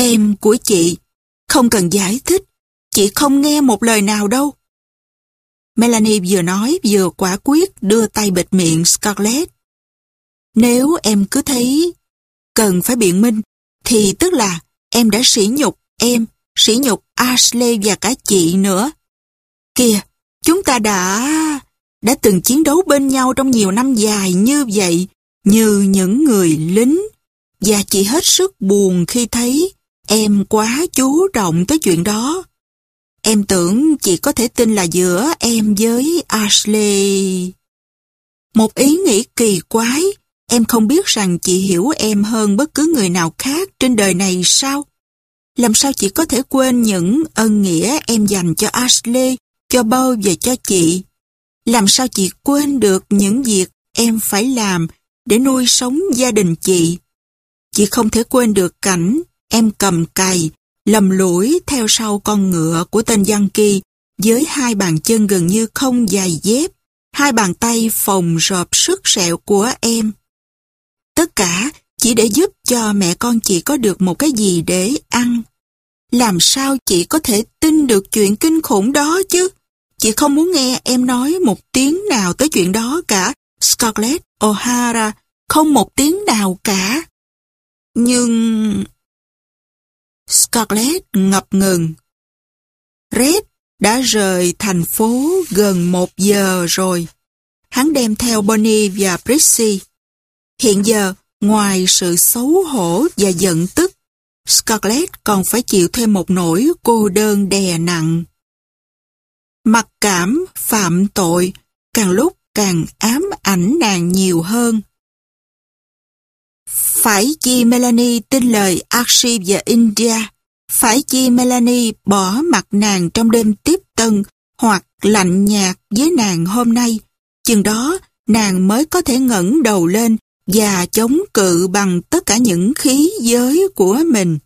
Em của chị, không cần giải thích, chị không nghe một lời nào đâu. Melanie vừa nói vừa quả quyết đưa tay bịt miệng Scarlett. Nếu em cứ thấy cần phải biện minh, thì tức là em đã sỉ nhục em, sỉ nhục Ashley và cả chị nữa. Kìa, chúng ta đã... đã từng chiến đấu bên nhau trong nhiều năm dài như vậy, như những người lính. Và chị hết sức buồn khi thấy em quá chú trọng tới chuyện đó. Em tưởng chị có thể tin là giữa em với Ashley. Một ý nghĩ kỳ quái, em không biết rằng chị hiểu em hơn bất cứ người nào khác trên đời này sao? Làm sao chị có thể quên những ân nghĩa em dành cho Ashley, cho Bo và cho chị? Làm sao chị quên được những việc em phải làm để nuôi sống gia đình chị? Chị không thể quên được cảnh em cầm cày, lầm lũi theo sau con ngựa của tên Giang Kỳ với hai bàn chân gần như không giày dép, hai bàn tay phồng rộp sức sẹo của em. Tất cả chỉ để giúp cho mẹ con chị có được một cái gì để ăn. Làm sao chị có thể tin được chuyện kinh khủng đó chứ? Chị không muốn nghe em nói một tiếng nào tới chuyện đó cả. Scarlett O'Hara, không một tiếng nào cả. Nhưng... Scarlett ngập ngừng. Red đã rời thành phố gần một giờ rồi. Hắn đem theo Bonnie và Prissy. Hiện giờ, ngoài sự xấu hổ và giận tức, Scarlett còn phải chịu thêm một nỗi cô đơn đè nặng. Mặc cảm, phạm tội, càng lúc càng ám ảnh nàng nhiều hơn. Phải chi Melanie tin lời Archie và India? Phải chi Melanie bỏ mặt nàng trong đêm tiếp tân hoặc lạnh nhạt với nàng hôm nay? Chừng đó, nàng mới có thể ngẩng đầu lên và chống cự bằng tất cả những khí giới của mình.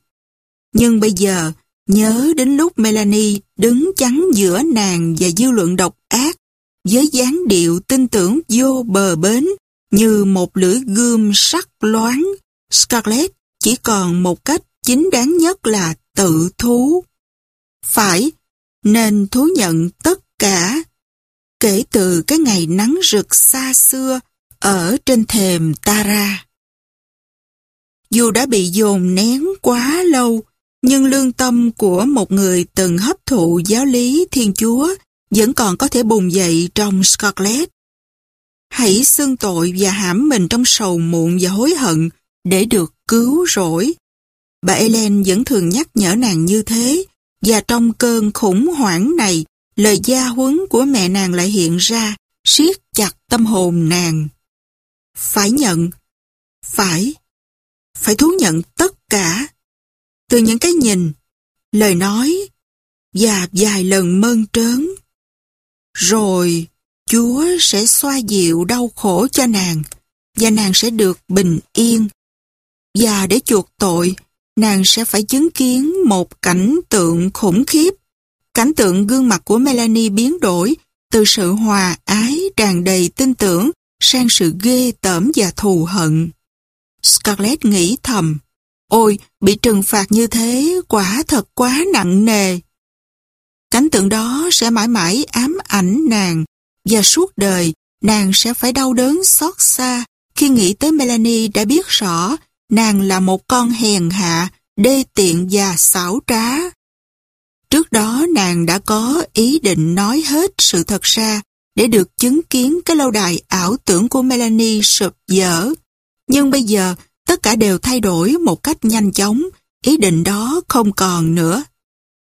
Nhưng bây giờ, nhớ đến lúc Melanie đứng chắn giữa nàng và dư luận độc ác, với dáng điệu tin tưởng vô bờ bến, như một lưỡi gươm sắc loáng, Scarlett chỉ còn một cách chính đáng nhất là tự thú. Phải, nên thú nhận tất cả. Kể từ cái ngày nắng rực xa xưa ở trên thềm Tara. Dù đã bị dồn nén quá lâu, nhưng lương tâm của một người từng hấp thụ giáo lý Thiên Chúa vẫn còn có thể bùng dậy trong Scarlett. Hãy xưng tội và hãm mình trong sầu muộn và hối hận để được cứu rỗi. Bà Ellen vẫn thường nhắc nhở nàng như thế, và trong cơn khủng hoảng này, lời gia huấn của mẹ nàng lại hiện ra, siết chặt tâm hồn nàng. Phải nhận, phải, phải thú nhận tất cả. Từ những cái nhìn, lời nói, và vài lần mơn trớn. Rồi, Chúa sẽ xoa dịu đau khổ cho nàng, và nàng sẽ được bình yên. Và để chuộc tội, nàng sẽ phải chứng kiến một cảnh tượng khủng khiếp. Cảnh tượng gương mặt của Melanie biến đổi từ sự hòa ái tràn đầy tin tưởng sang sự ghê tởm và thù hận. Scarlett nghĩ thầm, ôi, bị trừng phạt như thế quả thật quá nặng nề. Cảnh tượng đó sẽ mãi mãi ám ảnh nàng và suốt đời nàng sẽ phải đau đớn xót xa khi nghĩ tới Melanie đã biết rõ nàng là một con hèn hạ, đê tiện và xảo trá. Trước đó nàng đã có ý định nói hết sự thật ra để được chứng kiến cái lâu đài ảo tưởng của Melanie sụp dở. Nhưng bây giờ tất cả đều thay đổi một cách nhanh chóng, ý định đó không còn nữa.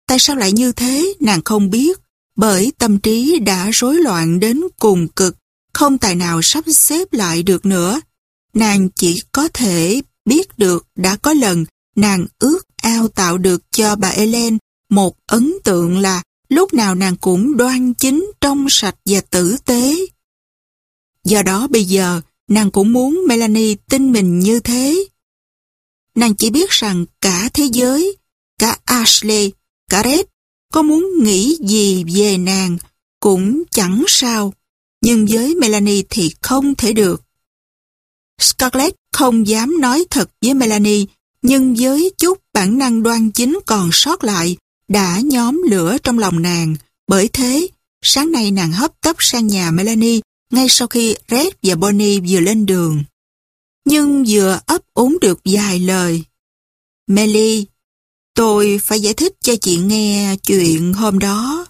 Tại sao lại như thế nàng không biết, bởi tâm trí đã rối loạn đến cùng cực, không tài nào sắp xếp lại được nữa. Nàng chỉ có thể biết được đã có lần nàng ước ao tạo được cho bà Ellen một ấn tượng là lúc nào nàng cũng đoan chính, trong sạch và tử tế. Do đó bây giờ, nàng cũng muốn Melanie tin mình như thế. Nàng chỉ biết rằng cả thế giới, cả Ashley, cả Red có muốn nghĩ gì về nàng cũng chẳng sao, nhưng với Melanie thì không thể được. Scarlett không dám nói thật với Melanie, nhưng với chút bản năng đoan chính còn sót lại đã nhóm lửa trong lòng nàng. Bởi thế, sáng nay nàng hấp tấp sang nhà Melanie ngay sau khi Red và Bonnie vừa lên đường. Nhưng vừa ấp úng được vài lời. Melly, tôi phải giải thích cho chị nghe chuyện hôm đó.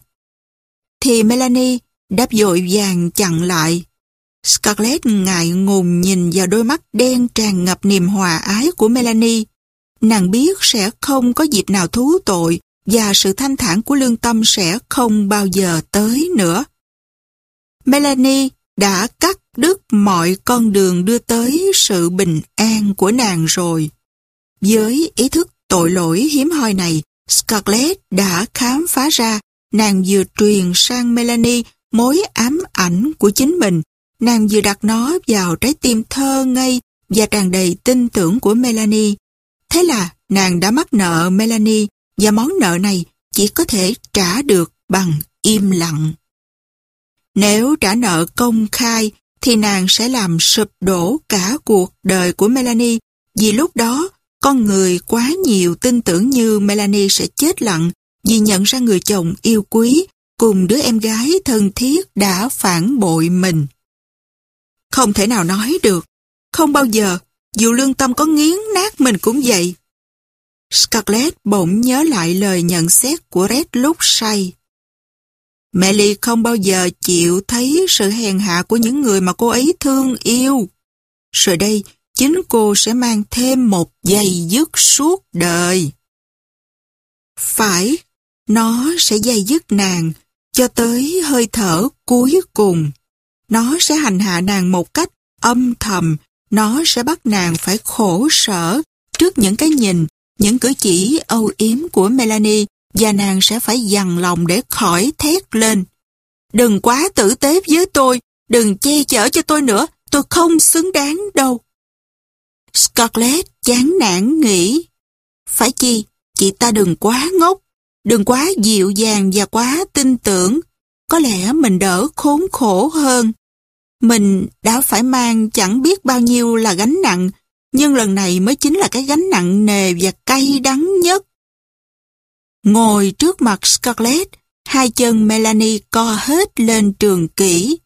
Thì Melanie đáp dội vàng chặn lại. Scarlett ngại ngùng nhìn vào đôi mắt đen tràn ngập niềm hòa ái của Melanie. Nàng biết sẽ không có dịp nào thú tội và sự thanh thản của lương tâm sẽ không bao giờ tới nữa. Melanie đã cắt đứt mọi con đường đưa tới sự bình an của nàng rồi. Với ý thức tội lỗi hiếm hoi này, Scarlett đã khám phá ra nàng vừa truyền sang Melanie mối ám ảnh của chính mình. Nàng vừa đặt nó vào trái tim thơ ngây và tràn đầy tin tưởng của Melanie. Thế là nàng đã mắc nợ Melanie và món nợ này chỉ có thể trả được bằng im lặng. Nếu trả nợ công khai thì nàng sẽ làm sụp đổ cả cuộc đời của Melanie, vì lúc đó con người quá nhiều tin tưởng như Melanie sẽ chết lặng vì nhận ra người chồng yêu quý cùng đứa em gái thân thiết đã phản bội mình. Không thể nào nói được, không bao giờ, dù lương tâm có nghiến nát mình cũng vậy. Scarlett bỗng nhớ lại lời nhận xét của Red lúc say. Melly không bao giờ chịu thấy sự hèn hạ của những người mà cô ấy thương yêu. Rồi đây, chính cô sẽ mang thêm một giày dứt suốt đời. Phải, nó sẽ dây dứt nàng cho tới hơi thở cuối cùng. Nó sẽ hành hạ nàng một cách âm thầm, nó sẽ bắt nàng phải khổ sở trước những cái nhìn, những cử chỉ âu yếm của Melanie và nàng sẽ phải dằn lòng để khỏi thét lên. Đừng quá tử tế với tôi, đừng che chở cho tôi nữa, tôi không xứng đáng đâu. Scarlett chán nản nghĩ, phải chi, chị ta đừng quá ngốc, đừng quá dịu dàng và quá tin tưởng, có lẽ mình đỡ khốn khổ hơn. Mình đã phải mang chẳng biết bao nhiêu là gánh nặng, nhưng lần này mới chính là cái gánh nặng nề và cay đắng nhất. Ngồi trước mặt Scarlett, hai chân Melanie co hết lên trường kỹ.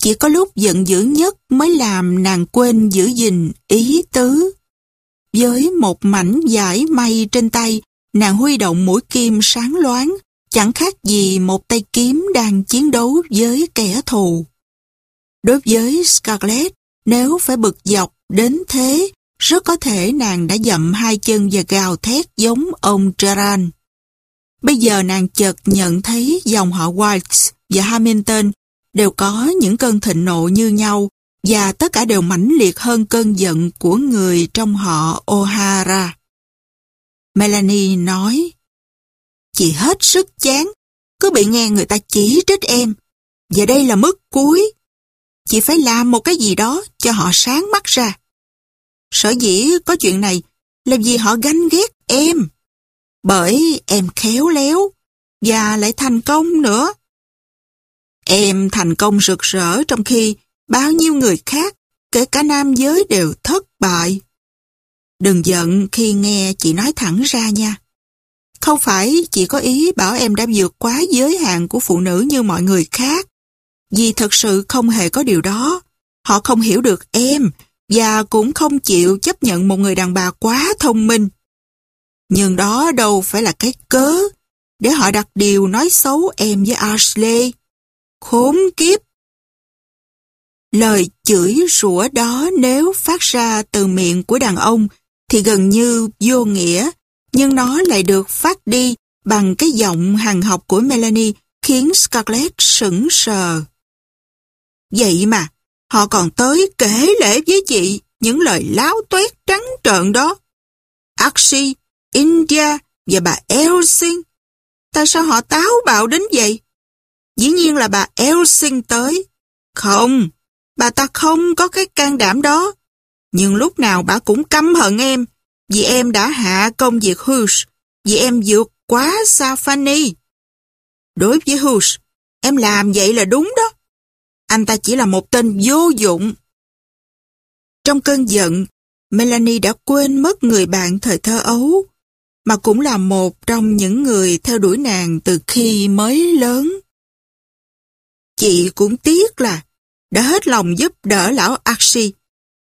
Chỉ có lúc giận dữ nhất mới làm nàng quên giữ gìn ý tứ. Với một mảnh giải may trên tay, nàng huy động mũi kim sáng loáng, chẳng khác gì một tay kiếm đang chiến đấu với kẻ thù. Đối với Scarlett, nếu phải bực dọc đến thế, rất có thể nàng đã dậm hai chân và gào thét giống ông Gerard. Bây giờ nàng chợt nhận thấy dòng họ White và Hamilton đều có những cơn thịnh nộ như nhau và tất cả đều mãnh liệt hơn cơn giận của người trong họ O'Hara. Melanie nói, Chị hết sức chán, cứ bị nghe người ta chỉ trích em. Và đây là mức cuối. Chị phải làm một cái gì đó cho họ sáng mắt ra. Sở dĩ có chuyện này là vì họ ganh ghét em. Bởi em khéo léo và lại thành công nữa. Em thành công rực rỡ trong khi bao nhiêu người khác, kể cả nam giới đều thất bại. Đừng giận khi nghe chị nói thẳng ra nha. Không phải chị có ý bảo em đã vượt quá giới hạn của phụ nữ như mọi người khác. Vì thật sự không hề có điều đó. Họ không hiểu được em và cũng không chịu chấp nhận một người đàn bà quá thông minh. Nhưng đó đâu phải là cái cớ để họ đặt điều nói xấu em với Ashley. Khốn kiếp! Lời chửi rủa đó nếu phát ra từ miệng của đàn ông thì gần như vô nghĩa, nhưng nó lại được phát đi bằng cái giọng hàng học của Melanie khiến Scarlett sững sờ. Vậy mà, họ còn tới kể lễ với chị những lời láo tuét trắng trợn đó. Axie, India và bà Elsing. Tại sao họ táo bạo đến vậy? Dĩ nhiên là bà Elsing tới. Không, bà ta không có cái can đảm đó. Nhưng lúc nào bà cũng căm hận em, vì em đã hạ công việc Hughes, vì em vượt quá xa Fanny. Đối với Hughes, em làm vậy là đúng đó. Anh ta chỉ là một tên vô dụng. Trong cơn giận, Melanie đã quên mất người bạn thời thơ ấu. mà cũng là một trong những người theo đuổi nàng từ khi mới lớn. Chị cũng tiếc là đã hết lòng giúp đỡ lão Archie.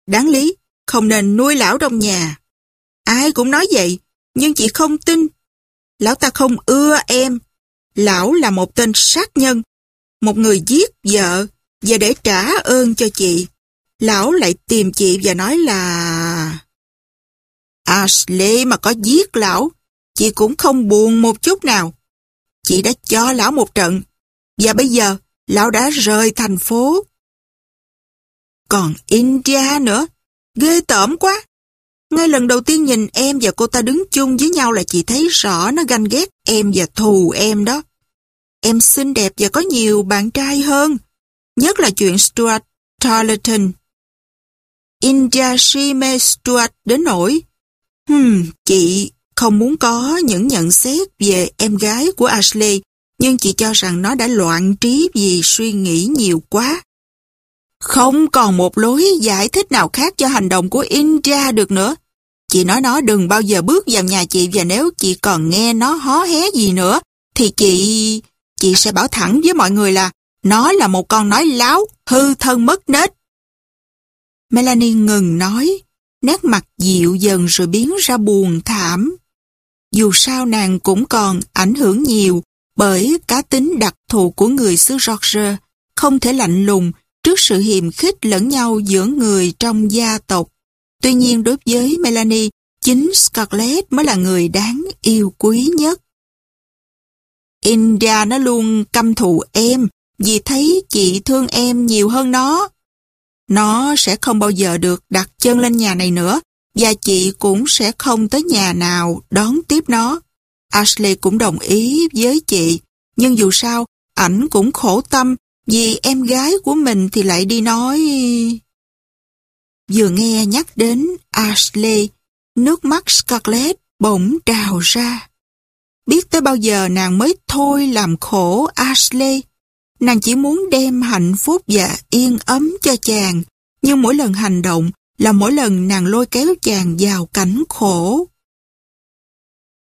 Đáng lý, không nên nuôi lão trong nhà. Ai cũng nói vậy, nhưng chị không tin. Lão ta không ưa em. Lão là một tên sát nhân, một người giết vợ, và để trả ơn cho chị, lão lại tìm chị và nói là... Ashley mà có giết lão, chị cũng không buồn một chút nào. Chị đã cho lão một trận, và bây giờ lão đã rời thành phố. Còn India nữa, ghê tởm quá. Ngay lần đầu tiên nhìn em và cô ta đứng chung với nhau là chị thấy rõ nó ganh ghét em và thù em đó. Em xinh đẹp và có nhiều bạn trai hơn. Nhất là chuyện Stuart Tarleton. India si mê Stuart đến nỗi. Hmm, chị không muốn có những nhận xét về em gái của Ashley, nhưng chị cho rằng nó đã loạn trí vì suy nghĩ nhiều quá. Không còn một lối giải thích nào khác cho hành động của India được nữa. Chị nói nó đừng bao giờ bước vào nhà chị và nếu chị còn nghe nó hó hé gì nữa, thì chị... chị sẽ bảo thẳng với mọi người là nó là một con nói láo, hư thân mất nết. Melanie ngừng nói, nét mặt dịu dần rồi biến ra buồn thảm. Dù sao nàng cũng còn ảnh hưởng nhiều bởi cá tính đặc thù của người xứ Georgia, không thể lạnh lùng trước sự hiềm khích lẫn nhau giữa người trong gia tộc. Tuy nhiên đối với Melanie, chính Scarlett mới là người đáng yêu quý nhất. India nó luôn căm thù em vì thấy chị thương em nhiều hơn nó. Nó sẽ không bao giờ được đặt chân lên nhà này nữa và chị cũng sẽ không tới nhà nào đón tiếp nó. Ashley cũng đồng ý với chị, nhưng dù sao, ảnh cũng khổ tâm vì em gái của mình thì lại đi nói... Vừa nghe nhắc đến Ashley, nước mắt Scarlett bỗng trào ra. Biết tới bao giờ nàng mới thôi làm khổ Ashley. Nàng chỉ muốn đem hạnh phúc và yên ấm cho chàng, nhưng mỗi lần hành động là mỗi lần nàng lôi kéo chàng vào cảnh khổ.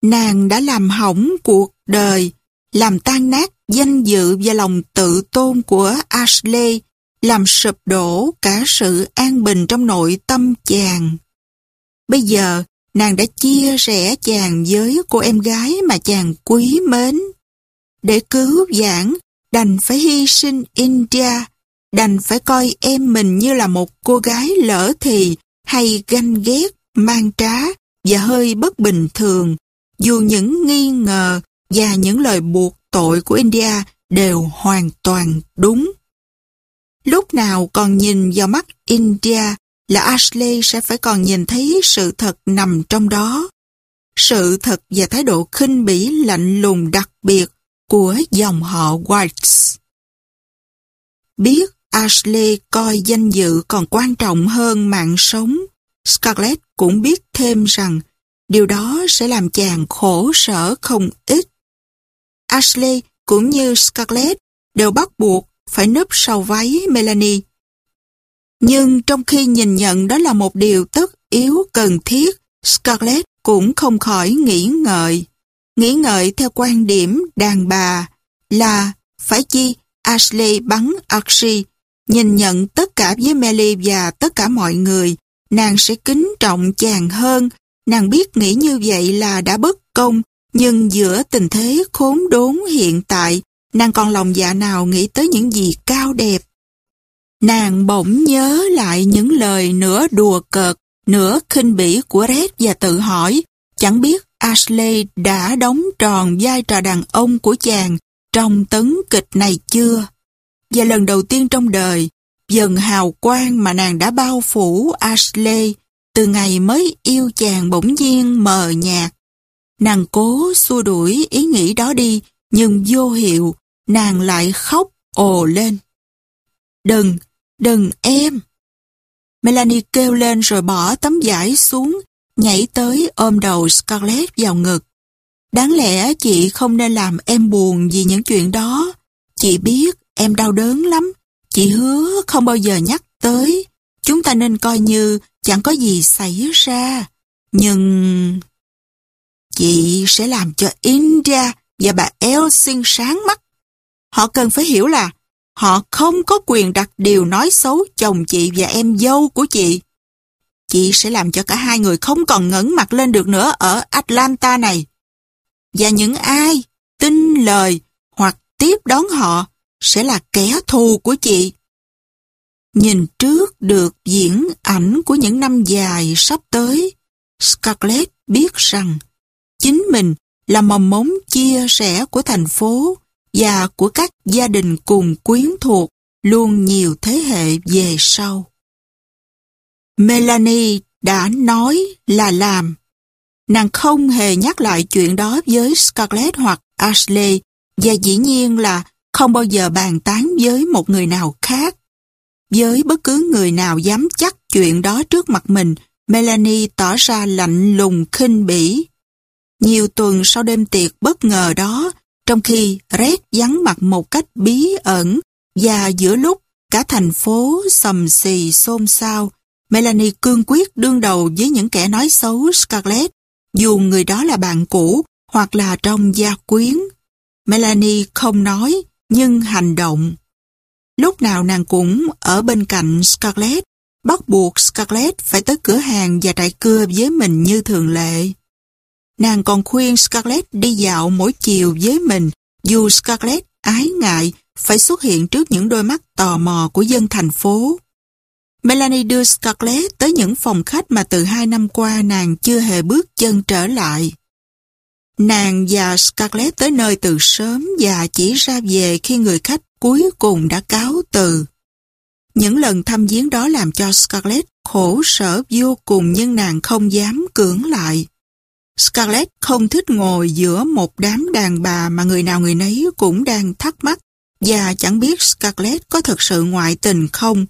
Nàng đã làm hỏng cuộc đời, làm tan nát danh dự và lòng tự tôn của Ashley, làm sụp đổ cả sự an bình trong nội tâm chàng. Bây giờ, nàng đã chia rẽ chàng với cô em gái mà chàng quý mến. Để cứu vãn, đành phải hy sinh India, đành phải coi em mình như là một cô gái lỡ thì hay ganh ghét, mang trá và hơi bất bình thường, dù những nghi ngờ và những lời buộc tội của India đều hoàn toàn đúng. Lúc nào còn nhìn vào mắt India là Ashley sẽ phải còn nhìn thấy sự thật nằm trong đó. Sự thật và thái độ khinh bỉ lạnh lùng đặc biệt của dòng họ Whites. Biết Ashley coi danh dự còn quan trọng hơn mạng sống, Scarlett cũng biết thêm rằng điều đó sẽ làm chàng khổ sở không ít. Ashley cũng như Scarlett đều bắt buộc phải núp sau váy Melanie. Nhưng trong khi nhìn nhận đó là một điều tất yếu cần thiết, Scarlett cũng không khỏi nghĩ ngợi. Nghĩ ngợi theo quan điểm đàn bà là phải chi Ashley bắn Archie, nhìn nhận tất cả với Melly và tất cả mọi người, nàng sẽ kính trọng chàng hơn. Nàng biết nghĩ như vậy là đã bất công, nhưng giữa tình thế khốn đốn hiện tại, nàng còn lòng dạ nào nghĩ tới những gì cao đẹp. Nàng bỗng nhớ lại những lời nửa đùa cợt, nửa khinh bỉ của Red và tự hỏi, chẳng biết Ashley đã đóng tròn vai trò đàn ông của chàng trong tấn kịch này chưa? Và lần đầu tiên trong đời, dần hào quang mà nàng đã bao phủ Ashley từ ngày mới yêu chàng bỗng nhiên mờ nhạt. Nàng cố xua đuổi ý nghĩ đó đi, nhưng vô hiệu, nàng lại khóc ồ lên. Đừng, đừng em. Melanie kêu lên rồi bỏ tấm vải xuống, nhảy tới ôm đầu Scarlett vào ngực. Đáng lẽ chị không nên làm em buồn vì những chuyện đó. Chị biết em đau đớn lắm. Chị hứa không bao giờ nhắc tới. Chúng ta nên coi như chẳng có gì xảy ra. Nhưng... Chị sẽ làm cho India và bà Elsin sáng mắt. Họ cần phải hiểu là họ không có quyền đặt điều nói xấu chồng chị và em dâu của chị. Chị sẽ làm cho cả hai người không còn ngẩng mặt lên được nữa ở Atlanta này. Và những ai tin lời hoặc tiếp đón họ sẽ là kẻ thù của chị. Nhìn trước được diễn ảnh của những năm dài sắp tới, Scarlett biết rằng chính mình là mầm mống chia sẻ của thành phố và của các gia đình cùng quyến thuộc luôn nhiều thế hệ về sau. Melanie đã nói là làm. Nàng không hề nhắc lại chuyện đó với Scarlett hoặc Ashley và dĩ nhiên là không bao giờ bàn tán với một người nào khác. Với bất cứ người nào dám chắc chuyện đó trước mặt mình, Melanie tỏ ra lạnh lùng khinh bỉ. Nhiều tuần sau đêm tiệc bất ngờ đó, trong khi Red vắng mặt một cách bí ẩn và giữa lúc cả thành phố sầm xì xôn xao, Melanie cương quyết đương đầu với những kẻ nói xấu Scarlett, dù người đó là bạn cũ hoặc là trong gia quyến. Melanie không nói, nhưng hành động. Lúc nào nàng cũng ở bên cạnh Scarlett, bắt buộc Scarlett phải tới cửa hàng và trại cưa với mình như thường lệ. Nàng còn khuyên Scarlett đi dạo mỗi chiều với mình, dù Scarlett ái ngại phải xuất hiện trước những đôi mắt tò mò của dân thành phố. Melanie đưa Scarlett tới những phòng khách mà từ hai năm qua nàng chưa hề bước chân trở lại. Nàng và Scarlett tới nơi từ sớm và chỉ ra về khi người khách cuối cùng đã cáo từ. Những lần thăm viếng đó làm cho Scarlett khổ sở vô cùng nhưng nàng không dám cưỡng lại. Scarlett không thích ngồi giữa một đám đàn bà mà người nào người nấy cũng đang thắc mắc và chẳng biết Scarlett có thật sự ngoại tình không.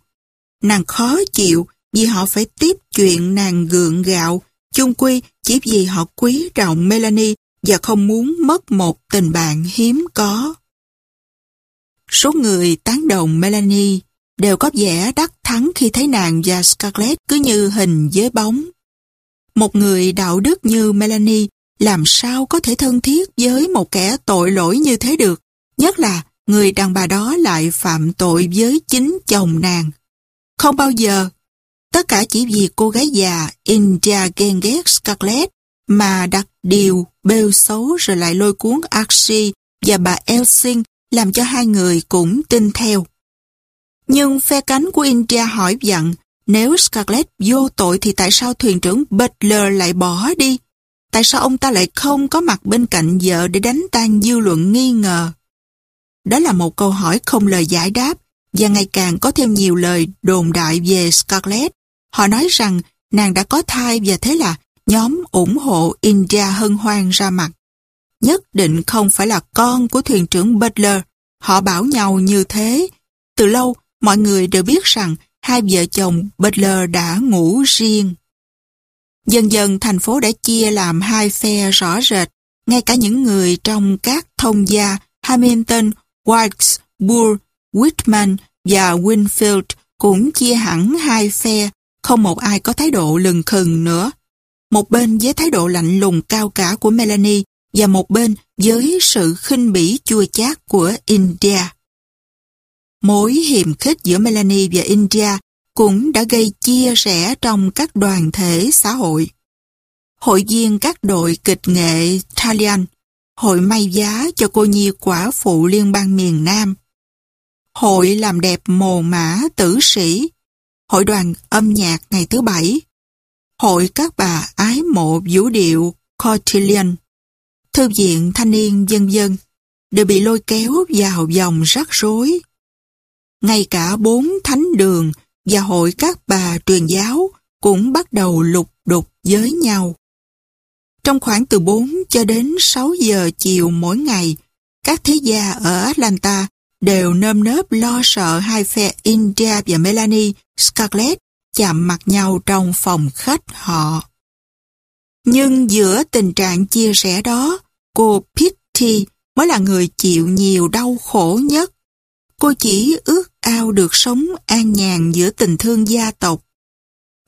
Nàng khó chịu vì họ phải tiếp chuyện nàng gượng gạo, chung quy chỉ vì họ quý trọng Melanie và không muốn mất một tình bạn hiếm có. Số người tán đồng Melanie đều có vẻ đắc thắng khi thấy nàng và Scarlett cứ như hình với bóng. Một người đạo đức như Melanie làm sao có thể thân thiết với một kẻ tội lỗi như thế được, nhất là người đàn bà đó lại phạm tội với chính chồng nàng. Không bao giờ, tất cả chỉ vì cô gái già India ghen ghét Scarlett mà đặt điều bêu xấu rồi lại lôi cuốn Archie và bà Elsing làm cho hai người cũng tin theo. Nhưng phe cánh của India hỏi dặn nếu Scarlett vô tội thì tại sao thuyền trưởng Butler lại bỏ đi? Tại sao ông ta lại không có mặt bên cạnh vợ để đánh tan dư luận nghi ngờ? Đó là một câu hỏi không lời giải đáp và ngày càng có thêm nhiều lời đồn đại về Scarlett. Họ nói rằng nàng đã có thai và thế là nhóm ủng hộ India hân hoan ra mặt. Nhất định không phải là con của thuyền trưởng Butler. Họ bảo nhau như thế. Từ lâu, mọi người đều biết rằng hai vợ chồng Butler đã ngủ riêng. Dần dần thành phố đã chia làm hai phe rõ rệt. Ngay cả những người trong các thông gia Hamilton, Wilkes, Burr, Whitman và Winfield cũng chia hẳn hai phe, không một ai có thái độ lừng khừng nữa. Một bên với thái độ lạnh lùng cao cả của Melanie và một bên với sự khinh bỉ chua chát của India. Mối hiềm khích giữa Melanie và India cũng đã gây chia rẽ trong các đoàn thể xã hội. Hội viên các đội kịch nghệ Thalian, hội may giá cho cô nhi quả phụ liên bang miền Nam, hội làm đẹp mồ mã tử sĩ, hội đoàn âm nhạc ngày thứ bảy, hội các bà ái mộ vũ điệu Cotillion, thư viện thanh niên dân dân đều bị lôi kéo vào dòng rắc rối. Ngay cả bốn thánh đường và hội các bà truyền giáo cũng bắt đầu lục đục với nhau. Trong khoảng từ 4 cho đến 6 giờ chiều mỗi ngày, các thế gia ở Atlanta đều nơm nớp lo sợ hai phe India và Melanie Scarlett chạm mặt nhau trong phòng khách họ. Nhưng giữa tình trạng chia sẻ đó, cô Pitty mới là người chịu nhiều đau khổ nhất. Cô chỉ ước ao được sống an nhàn giữa tình thương gia tộc.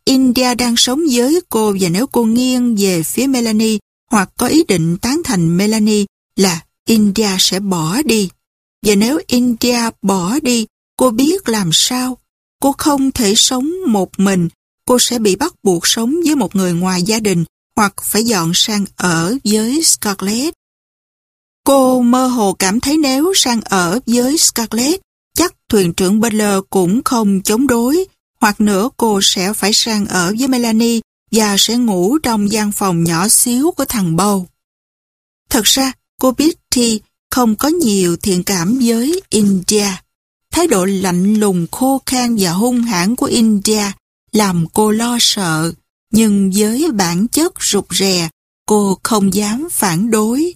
India đang sống với cô và nếu cô nghiêng về phía Melanie hoặc có ý định tán thành Melanie là India sẽ bỏ đi. Và nếu India bỏ đi, cô biết làm sao? Cô không thể sống một mình, cô sẽ bị bắt buộc sống với một người ngoài gia đình hoặc phải dọn sang ở với Scarlett. Cô mơ hồ cảm thấy nếu sang ở với Scarlett, chắc thuyền trưởng Butler cũng không chống đối, hoặc nữa cô sẽ phải sang ở với Melanie và sẽ ngủ trong gian phòng nhỏ xíu của thằng Bầu. Thật ra, cô biết thì không có nhiều thiện cảm với India. Thái độ lạnh lùng khô khan và hung hãn của India làm cô lo sợ, nhưng với bản chất rụt rè, cô không dám phản đối.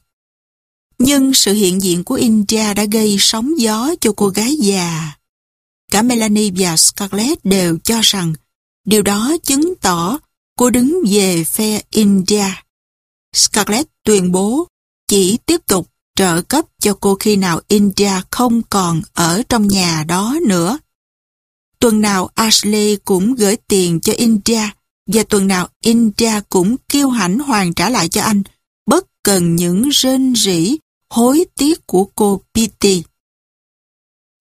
Nhưng sự hiện diện của India đã gây sóng gió cho cô gái già. Cả Melanie và Scarlett đều cho rằng điều đó chứng tỏ cô đứng về phe India. Scarlett tuyên bố chỉ tiếp tục trợ cấp cho cô khi nào India không còn ở trong nhà đó nữa. Tuần nào Ashley cũng gửi tiền cho India và tuần nào India cũng kêu hãnh hoàn trả lại cho anh bất cần những rên rỉ hối tiếc của cô Pitty.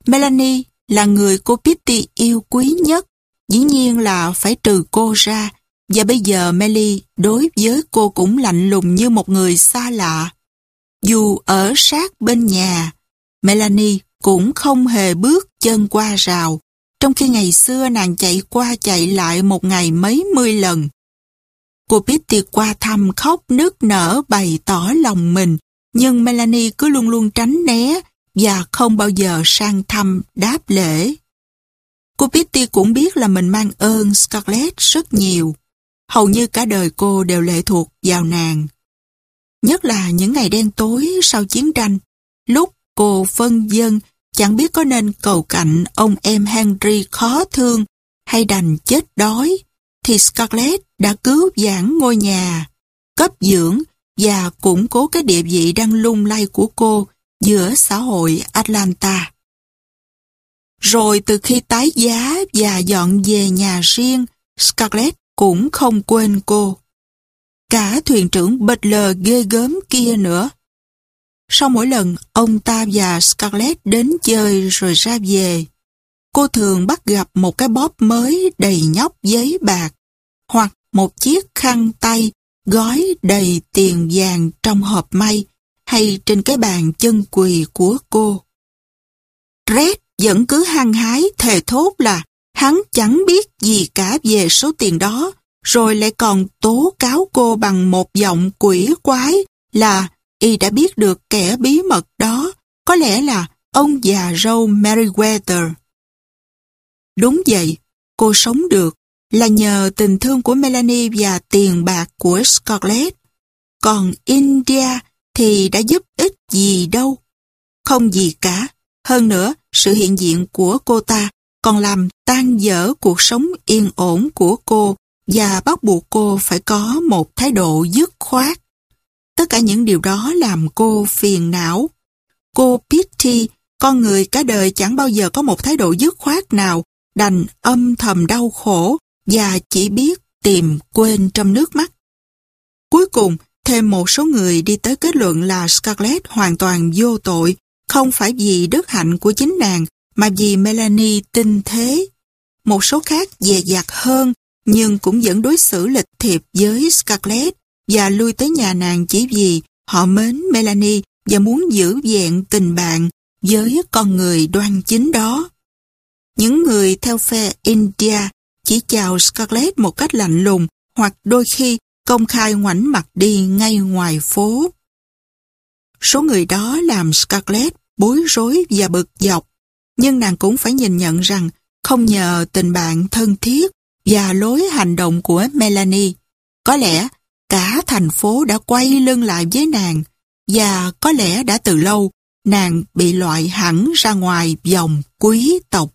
Melanie là người cô Pitty yêu quý nhất, dĩ nhiên là phải trừ cô ra, và bây giờ Melly đối với cô cũng lạnh lùng như một người xa lạ. Dù ở sát bên nhà, Melanie cũng không hề bước chân qua rào, trong khi ngày xưa nàng chạy qua chạy lại một ngày mấy mươi lần. Cô Pitty qua thăm khóc nức nở bày tỏ lòng mình, nhưng Melanie cứ luôn luôn tránh né và không bao giờ sang thăm đáp lễ. Cô Pitty cũng biết là mình mang ơn Scarlett rất nhiều. Hầu như cả đời cô đều lệ thuộc vào nàng. Nhất là những ngày đen tối sau chiến tranh, lúc cô phân dân chẳng biết có nên cầu cạnh ông em Henry khó thương hay đành chết đói, thì Scarlett đã cứu vãn ngôi nhà, cấp dưỡng và củng cố cái địa vị đang lung lay của cô giữa xã hội Atlanta. Rồi từ khi tái giá và dọn về nhà riêng, Scarlett cũng không quên cô. Cả thuyền trưởng Butler ghê gớm kia nữa. Sau mỗi lần ông ta và Scarlett đến chơi rồi ra về, cô thường bắt gặp một cái bóp mới đầy nhóc giấy bạc hoặc một chiếc khăn tay gói đầy tiền vàng trong hộp may hay trên cái bàn chân quỳ của cô. Red vẫn cứ hăng hái thề thốt là hắn chẳng biết gì cả về số tiền đó, rồi lại còn tố cáo cô bằng một giọng quỷ quái là y đã biết được kẻ bí mật đó, có lẽ là ông già râu Meriwether. Đúng vậy, cô sống được là nhờ tình thương của Melanie và tiền bạc của Scarlett. Còn India thì đã giúp ích gì đâu. Không gì cả. Hơn nữa, sự hiện diện của cô ta còn làm tan dở cuộc sống yên ổn của cô và bắt buộc cô phải có một thái độ dứt khoát. Tất cả những điều đó làm cô phiền não. Cô Pitty, con người cả đời chẳng bao giờ có một thái độ dứt khoát nào, đành âm thầm đau khổ và chỉ biết tìm quên trong nước mắt. Cuối cùng, thêm một số người đi tới kết luận là Scarlett hoàn toàn vô tội, không phải vì đức hạnh của chính nàng, mà vì Melanie tinh thế. Một số khác dè dặt hơn, nhưng cũng vẫn đối xử lịch thiệp với Scarlett và lui tới nhà nàng chỉ vì họ mến Melanie và muốn giữ vẹn tình bạn với con người đoan chính đó. Những người theo phe India chỉ chào Scarlett một cách lạnh lùng hoặc đôi khi công khai ngoảnh mặt đi ngay ngoài phố. Số người đó làm Scarlett bối rối và bực dọc, nhưng nàng cũng phải nhìn nhận rằng không nhờ tình bạn thân thiết và lối hành động của Melanie, có lẽ cả thành phố đã quay lưng lại với nàng và có lẽ đã từ lâu nàng bị loại hẳn ra ngoài dòng quý tộc.